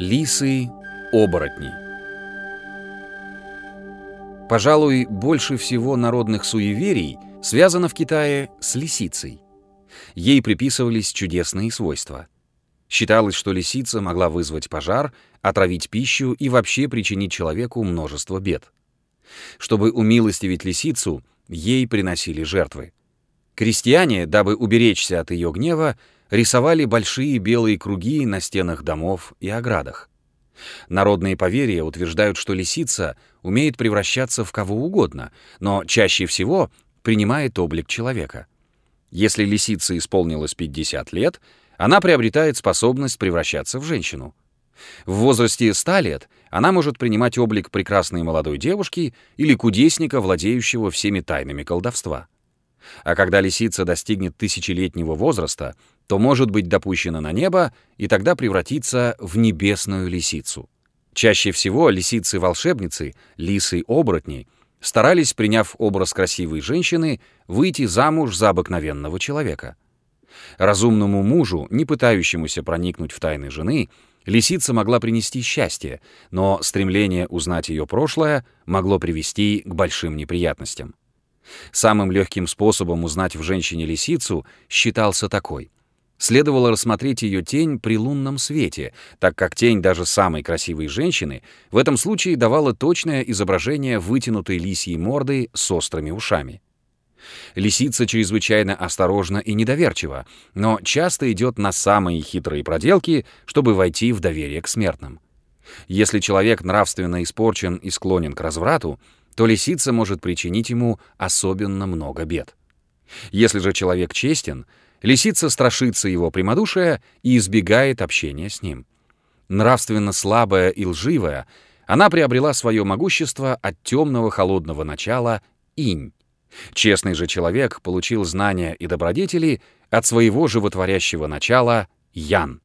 Лисы-оборотни Пожалуй, больше всего народных суеверий связано в Китае с лисицей. Ей приписывались чудесные свойства. Считалось, что лисица могла вызвать пожар, отравить пищу и вообще причинить человеку множество бед. Чтобы умилостивить лисицу, ей приносили жертвы. Крестьяне, дабы уберечься от ее гнева, рисовали большие белые круги на стенах домов и оградах. Народные поверья утверждают, что лисица умеет превращаться в кого угодно, но чаще всего принимает облик человека. Если лисице исполнилось 50 лет, она приобретает способность превращаться в женщину. В возрасте 100 лет она может принимать облик прекрасной молодой девушки или кудесника, владеющего всеми тайнами колдовства. А когда лисица достигнет тысячелетнего возраста, то может быть допущена на небо и тогда превратиться в небесную лисицу. Чаще всего лисицы-волшебницы, лисы-оборотни, старались, приняв образ красивой женщины, выйти замуж за обыкновенного человека. Разумному мужу, не пытающемуся проникнуть в тайны жены, лисица могла принести счастье, но стремление узнать ее прошлое могло привести к большим неприятностям. Самым легким способом узнать в женщине лисицу считался такой. Следовало рассмотреть ее тень при лунном свете, так как тень даже самой красивой женщины в этом случае давала точное изображение вытянутой лисьей морды с острыми ушами. Лисица чрезвычайно осторожна и недоверчива, но часто идет на самые хитрые проделки, чтобы войти в доверие к смертным. Если человек нравственно испорчен и склонен к разврату, то лисица может причинить ему особенно много бед. Если же человек честен, лисица страшится его прямодушия и избегает общения с ним. Нравственно слабая и лживая, она приобрела свое могущество от темного холодного начала инь. Честный же человек получил знания и добродетели от своего животворящего начала ян.